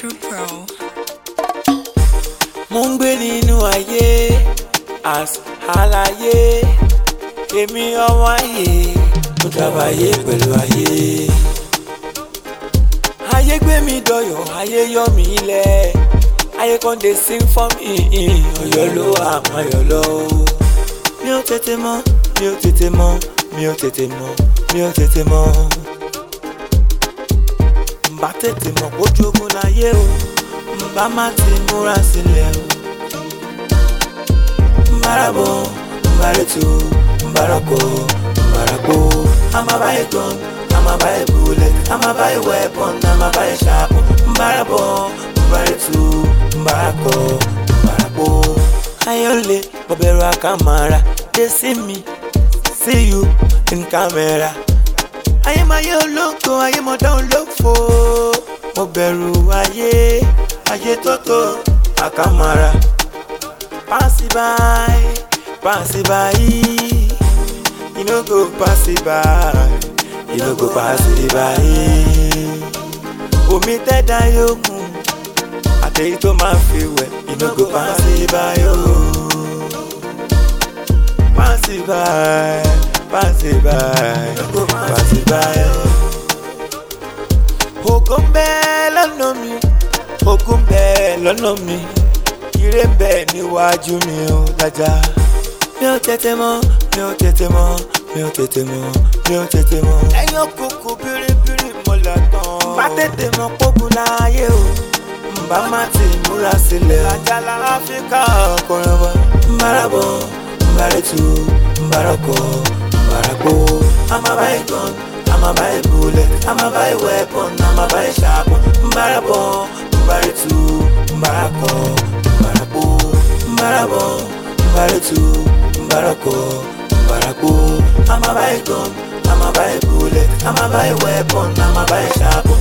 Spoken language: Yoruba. True Pro. mo ń gbé nínú ayé as aláyé èmi ọmọ ayé mo dábàáyé pẹ̀lú ayé. ayé gbé mi dọ̀yọ̀ ayé yọ mí ilẹ̀ ayé kan dey sing for me ọ̀yọ́ ló wà àmọ́ ọ̀yọ́ lọ́wọ́. mi ò tètè mọ̀ mi ò tètè mọ̀ mi ò tètè mọ̀ mi ò tètè mọ̀. batetee ma ọ bụ oju bụ na-ehu mba amatị mụrụ asị n'elu. mbara bụ mbaratu mbarakọ. mbarako. amabayi drone amabayi bule. amabayi wee pọn na amabayi shaak. mbara bụ mbaratu mbarakọ. mbarako. kaịolụ obere ọkamara esi n'ime si ya nke ayémáyé ológo ayémọ̀dá olófo mo bẹ̀rù ayé ayé tótó àkàmọ́ra pass it by pass it by you no go pass it by you no go pass it by omi tẹ́dá yókùn àtẹ̀yí tó máa fi wẹ̀ you no go pass it by o oh. pass it by pass it by, go pass it by. Ogunbe lọ́nà mi, Ogunbe lọ́nà mi, ire ń bẹ níwájú mi ò dájà. Mi ò tètè mọ̀, mi ò tètè mọ̀, mi ò tètè mọ̀, mi ò tètè mọ̀. Ẹyọ kòkò bírìbírì mọ̀lá tán. Bá tètè mọ̀ pógun láàyè o, bá má ti múra sílẹ̀. Àjàlá Áfíríkà ọkùnrin wa. Mbarabọ̀, mbaretu, mbarọkọ̀. Barako, I'ma buy gun, I'ma buy bullet, I'ma buy weapon, I'ma buy sharp. Barako, mbaritu, Barako, Barako, Barako, mbaritu, Barako, mbarako. I'ma buy gun, I'ma buy bullet, I'ma buy weapon, I'ma buy sharp.